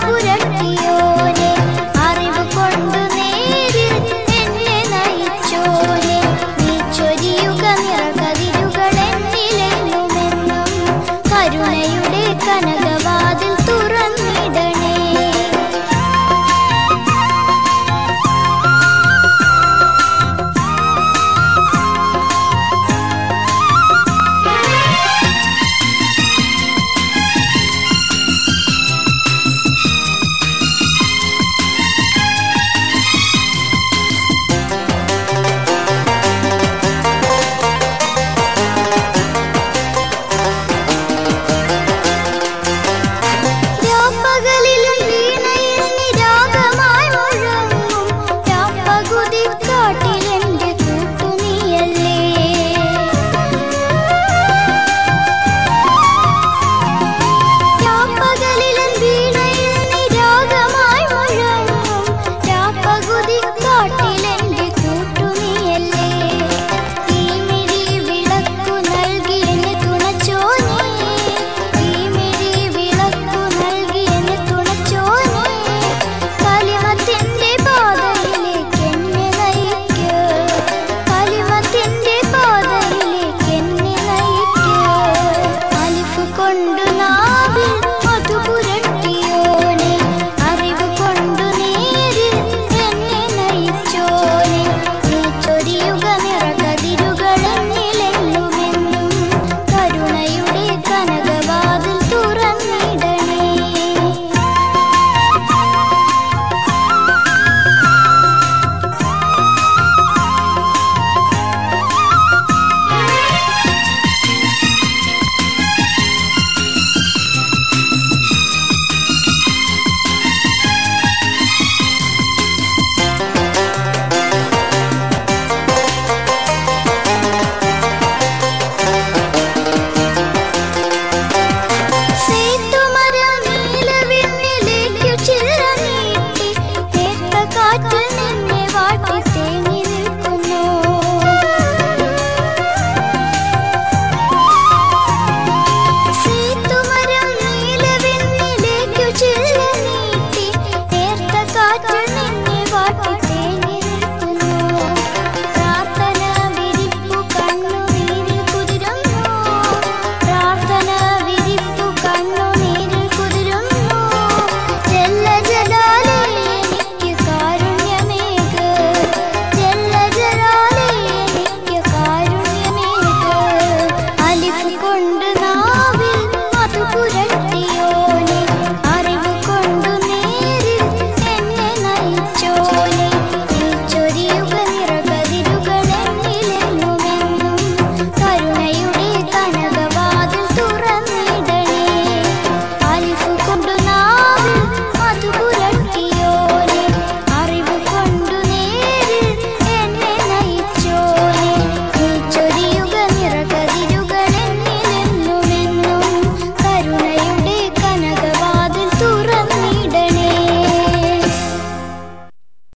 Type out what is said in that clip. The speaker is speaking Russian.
любую